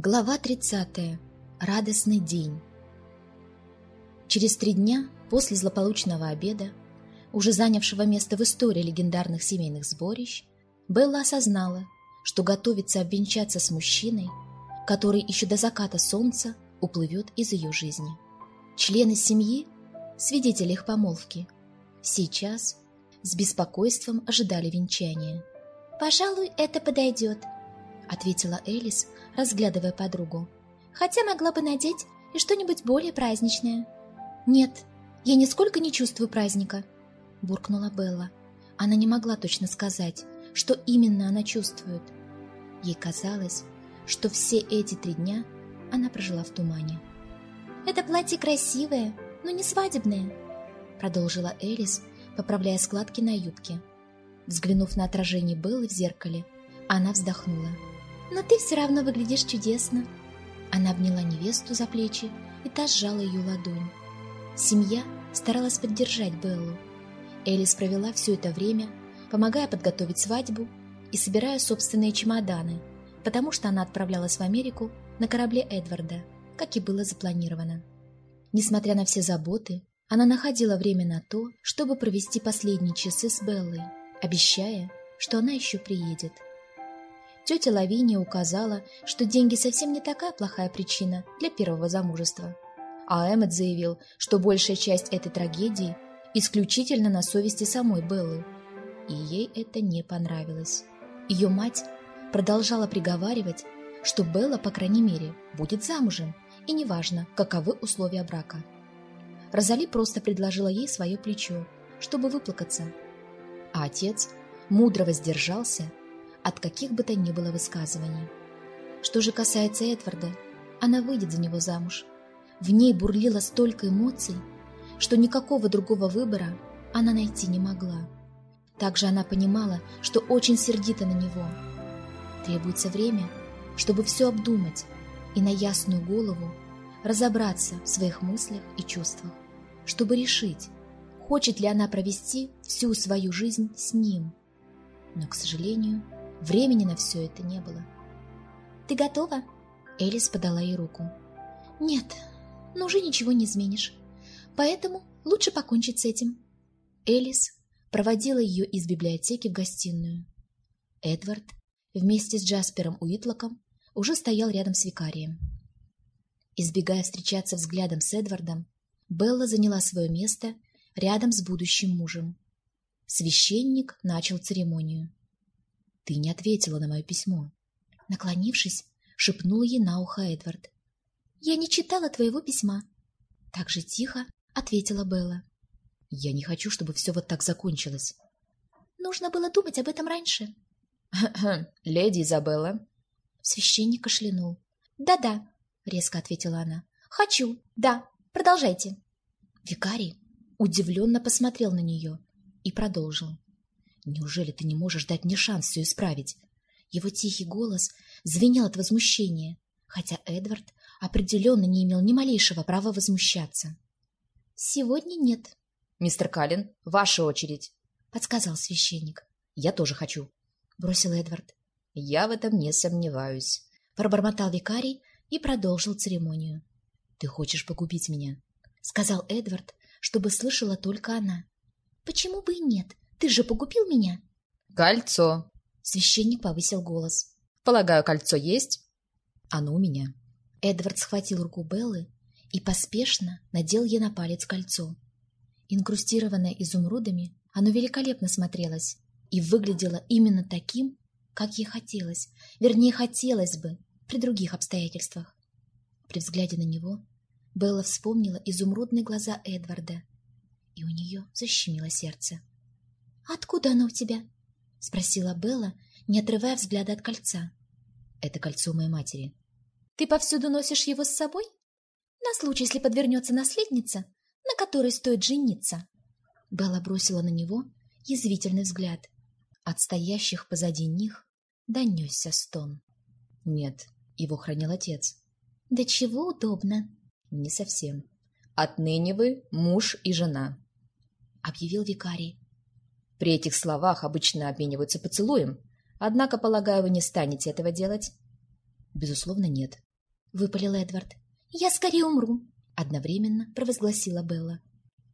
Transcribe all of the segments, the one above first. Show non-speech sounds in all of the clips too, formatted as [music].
Глава 30. Радостный день. Через три дня после злополучного обеда, уже занявшего место в истории легендарных семейных сборищ, Белла осознала, что готовится обвенчаться с мужчиной, который еще до заката солнца уплывет из ее жизни. Члены семьи, свидетели их помолвки, сейчас с беспокойством ожидали венчания. «Пожалуй, это подойдет», — ответила Элис, разглядывая подругу. «Хотя могла бы надеть и что-нибудь более праздничное». «Нет, я нисколько не чувствую праздника», — буркнула Белла. Она не могла точно сказать, что именно она чувствует. Ей казалось, что все эти три дня она прожила в тумане. «Это платье красивое, но не свадебное», — продолжила Элис, поправляя складки на юбке. Взглянув на отражение Беллы в зеркале, она вздохнула. Но ты все равно выглядишь чудесно. Она обняла невесту за плечи, и та сжала ее ладонь. Семья старалась поддержать Беллу. Элис провела все это время, помогая подготовить свадьбу и собирая собственные чемоданы, потому что она отправлялась в Америку на корабле Эдварда, как и было запланировано. Несмотря на все заботы, она находила время на то, чтобы провести последние часы с Беллой, обещая, что она еще приедет. Тетя Лавиния указала, что деньги совсем не такая плохая причина для первого замужества. А Эммет заявил, что большая часть этой трагедии исключительно на совести самой Беллы. И ей это не понравилось. Ее мать продолжала приговаривать, что Белла, по крайней мере, будет замужем, и неважно, каковы условия брака. Розали просто предложила ей свое плечо, чтобы выплакаться. А отец мудро воздержался от каких бы то ни было высказываний. Что же касается Эдварда, она выйдет за него замуж. В ней бурлило столько эмоций, что никакого другого выбора она найти не могла. Также она понимала, что очень сердита на него. Требуется время, чтобы все обдумать и на ясную голову разобраться в своих мыслях и чувствах, чтобы решить, хочет ли она провести всю свою жизнь с ним. Но, к сожалению, Времени на все это не было. «Ты готова?» Элис подала ей руку. «Нет, но уже ничего не изменишь. Поэтому лучше покончить с этим». Элис проводила ее из библиотеки в гостиную. Эдвард вместе с Джаспером Уитлоком уже стоял рядом с викарием. Избегая встречаться взглядом с Эдвардом, Белла заняла свое место рядом с будущим мужем. Священник начал церемонию. Ты не ответила на мое письмо. Наклонившись, шепнул ей на ухо Эдвард. Я не читала твоего письма. Так же тихо ответила Белла. Я не хочу, чтобы все вот так закончилось. Нужно было думать об этом раньше. [clears throat] Леди Изабелла. Священник кашлянул. Да-да, резко ответила она. Хочу, да, продолжайте. Викарий удивленно посмотрел на нее и продолжил. Неужели ты не можешь дать мне шанс все исправить? Его тихий голос звенел от возмущения, хотя Эдвард определенно не имел ни малейшего права возмущаться. «Сегодня нет». «Мистер Каллен, ваша очередь», — подсказал священник. «Я тоже хочу», — бросил Эдвард. «Я в этом не сомневаюсь», — пробормотал викарий и продолжил церемонию. «Ты хочешь погубить меня?» — сказал Эдвард, чтобы слышала только она. «Почему бы и нет? Ты же погубил меня. Кольцо. Священник повысил голос. Полагаю, кольцо есть? Оно у меня. Эдвард схватил руку Беллы и поспешно надел ей на палец кольцо. Инкрустированное изумрудами, оно великолепно смотрелось и выглядело именно таким, как ей хотелось, вернее, хотелось бы при других обстоятельствах. При взгляде на него Белла вспомнила изумрудные глаза Эдварда, и у нее защемило сердце. «Откуда оно у тебя?» — спросила Белла, не отрывая взгляда от кольца. «Это кольцо моей матери». «Ты повсюду носишь его с собой? На случай, если подвернется наследница, на которой стоит жениться». Белла бросила на него язвительный взгляд. От стоящих позади них донесся стон. «Нет, его хранил отец». «Да чего удобно?» «Не совсем. Отныне вы муж и жена», — объявил викарий. При этих словах обычно обмениваются поцелуем. Однако, полагаю, вы не станете этого делать? Безусловно, нет. — выпалил Эдвард. «Я скорее умру!» — одновременно провозгласила Белла.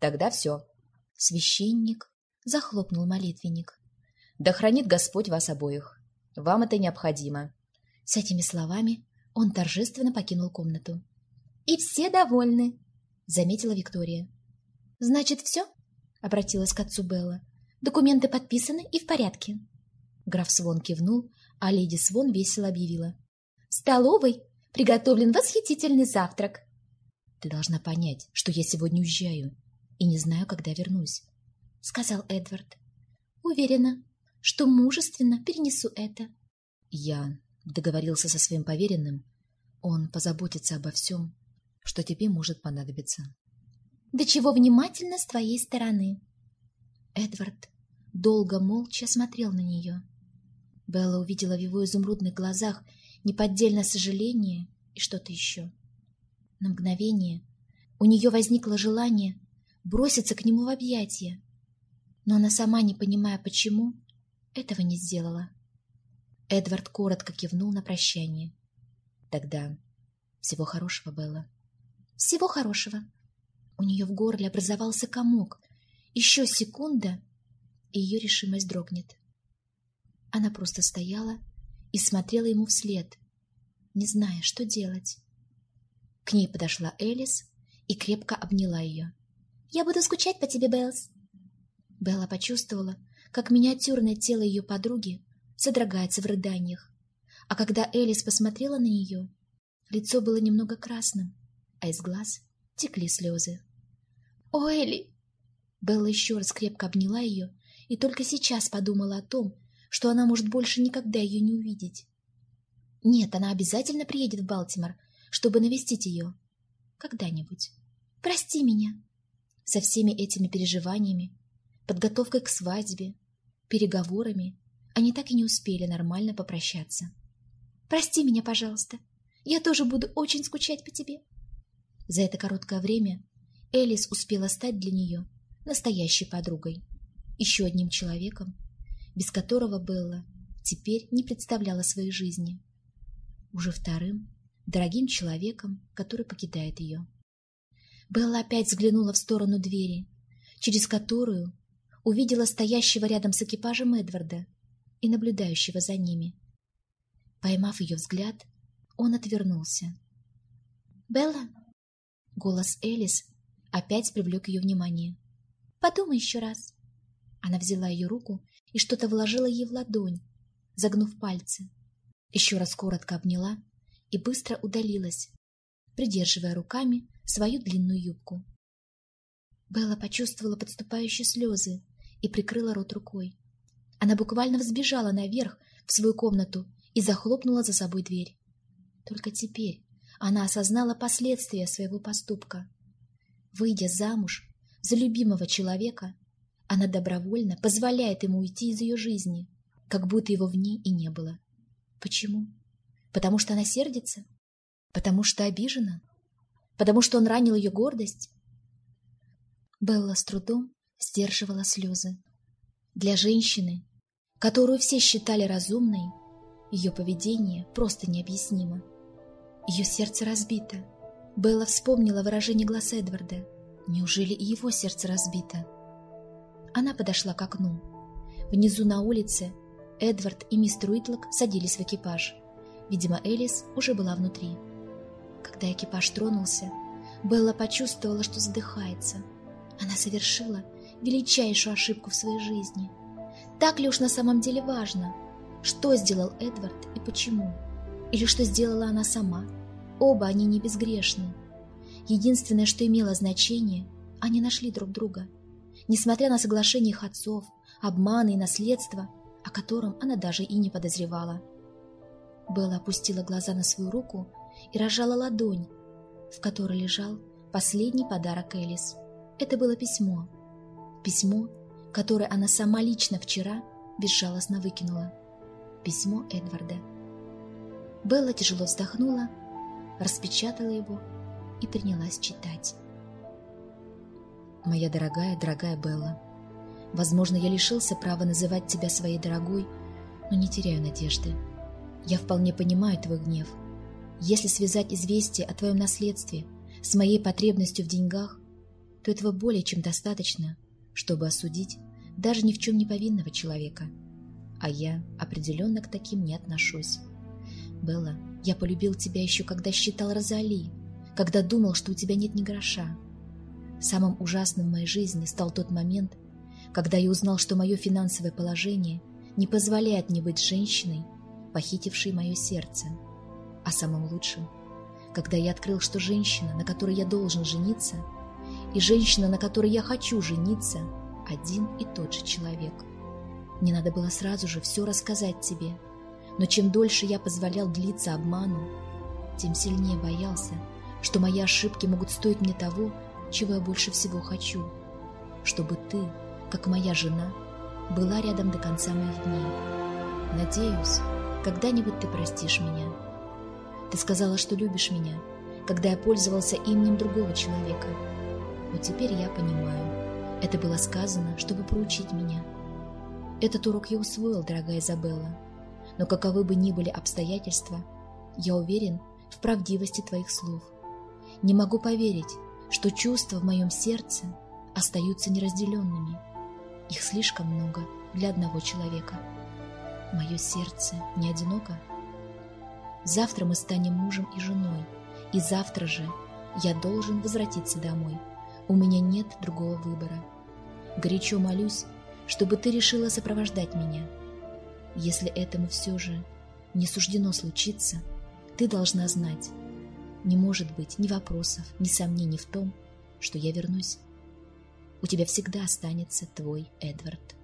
«Тогда все». Священник захлопнул молитвенник. «Да хранит Господь вас обоих. Вам это необходимо». С этими словами он торжественно покинул комнату. «И все довольны», — заметила Виктория. «Значит, все?» — обратилась к отцу Белла. «Документы подписаны и в порядке». Граф Свон кивнул, а леди Свон весело объявила. «В столовой приготовлен восхитительный завтрак». «Ты должна понять, что я сегодня уезжаю и не знаю, когда вернусь», — сказал Эдвард. «Уверена, что мужественно перенесу это». Я договорился со своим поверенным. Он позаботится обо всем, что тебе может понадобиться. «Да чего внимательно с твоей стороны!» Эдвард долго молча смотрел на нее. Белла увидела в его изумрудных глазах неподдельное сожаление и что-то еще. На мгновение у нее возникло желание броситься к нему в объятия, но она сама, не понимая почему, этого не сделала. Эдвард коротко кивнул на прощание. «Тогда всего хорошего, Белла». «Всего хорошего». У нее в горле образовался комок. Еще секунда, и ее решимость дрогнет. Она просто стояла и смотрела ему вслед, не зная, что делать. К ней подошла Элис и крепко обняла ее. «Я буду скучать по тебе, Беллс!» Белла почувствовала, как миниатюрное тело ее подруги содрогается в рыданиях. А когда Элис посмотрела на нее, лицо было немного красным, а из глаз текли слезы. «О, Элли!» Белла еще раз крепко обняла ее и только сейчас подумала о том, что она может больше никогда ее не увидеть. Нет, она обязательно приедет в Балтимор, чтобы навестить ее. Когда-нибудь. Прости меня. Со всеми этими переживаниями, подготовкой к свадьбе, переговорами, они так и не успели нормально попрощаться. Прости меня, пожалуйста. Я тоже буду очень скучать по тебе. За это короткое время Элис успела стать для нее настоящей подругой, еще одним человеком, без которого Белла теперь не представляла своей жизни. Уже вторым, дорогим человеком, который покидает ее. Белла опять взглянула в сторону двери, через которую увидела стоящего рядом с экипажем Эдварда и наблюдающего за ними. Поймав ее взгляд, он отвернулся. «Белла?» Голос Элис опять привлек ее внимание. «Подумай еще раз». Она взяла ее руку и что-то вложила ей в ладонь, загнув пальцы. Еще раз коротко обняла и быстро удалилась, придерживая руками свою длинную юбку. Белла почувствовала подступающие слезы и прикрыла рот рукой. Она буквально взбежала наверх в свою комнату и захлопнула за собой дверь. Только теперь она осознала последствия своего поступка. Выйдя замуж за любимого человека, она добровольно позволяет ему уйти из ее жизни, как будто его в ней и не было. Почему? Потому что она сердится? Потому что обижена? Потому что он ранил ее гордость? Белла с трудом сдерживала слезы. Для женщины, которую все считали разумной, ее поведение просто необъяснимо. Ее сердце разбито. Белла вспомнила выражение глаз Эдварда. Неужели и его сердце разбито? Она подошла к окну. Внизу на улице Эдвард и мистер Уитлок садились в экипаж. Видимо, Элис уже была внутри. Когда экипаж тронулся, Белла почувствовала, что задыхается. Она совершила величайшую ошибку в своей жизни. Так ли уж на самом деле важно, что сделал Эдвард и почему? Или что сделала она сама? Оба они не безгрешны. Единственное, что имело значение, они нашли друг друга – несмотря на соглашение их отцов, обманы и наследство, о котором она даже и не подозревала. Белла опустила глаза на свою руку и разжала ладонь, в которой лежал последний подарок Элис. Это было письмо. Письмо, которое она сама лично вчера безжалостно выкинула. Письмо Эдварда. Белла тяжело вздохнула, распечатала его и принялась читать. Моя дорогая, дорогая Белла, возможно, я лишился права называть тебя своей дорогой, но не теряю надежды. Я вполне понимаю твой гнев. Если связать известие о твоем наследстве с моей потребностью в деньгах, то этого более чем достаточно, чтобы осудить даже ни в чем не повинного человека. А я определенно к таким не отношусь. Белла, я полюбил тебя еще когда считал Розали, когда думал, что у тебя нет ни гроша. Самым ужасным в моей жизни стал тот момент, когда я узнал, что мое финансовое положение не позволяет мне быть женщиной, похитившей мое сердце. А самым лучшим, когда я открыл, что женщина, на которой я должен жениться, и женщина, на которой я хочу жениться, один и тот же человек. Мне надо было сразу же все рассказать тебе, но чем дольше я позволял длиться обману, тем сильнее боялся, что мои ошибки могут стоить мне того, чего я больше всего хочу, чтобы ты, как моя жена, была рядом до конца моих дней. Надеюсь, когда-нибудь ты простишь меня. Ты сказала, что любишь меня, когда я пользовался именем другого человека. Но теперь я понимаю, это было сказано, чтобы проучить меня. Этот урок я усвоил, дорогая Изабелла. Но каковы бы ни были обстоятельства, я уверен в правдивости твоих слов. Не могу поверить, что чувства в моем сердце остаются неразделенными. Их слишком много для одного человека. Мое сердце не одиноко. Завтра мы станем мужем и женой, и завтра же я должен возвратиться домой. У меня нет другого выбора. Горячо молюсь, чтобы ты решила сопровождать меня. Если этому все же не суждено случиться, ты должна знать, не может быть ни вопросов, ни сомнений в том, что я вернусь. У тебя всегда останется твой Эдвард.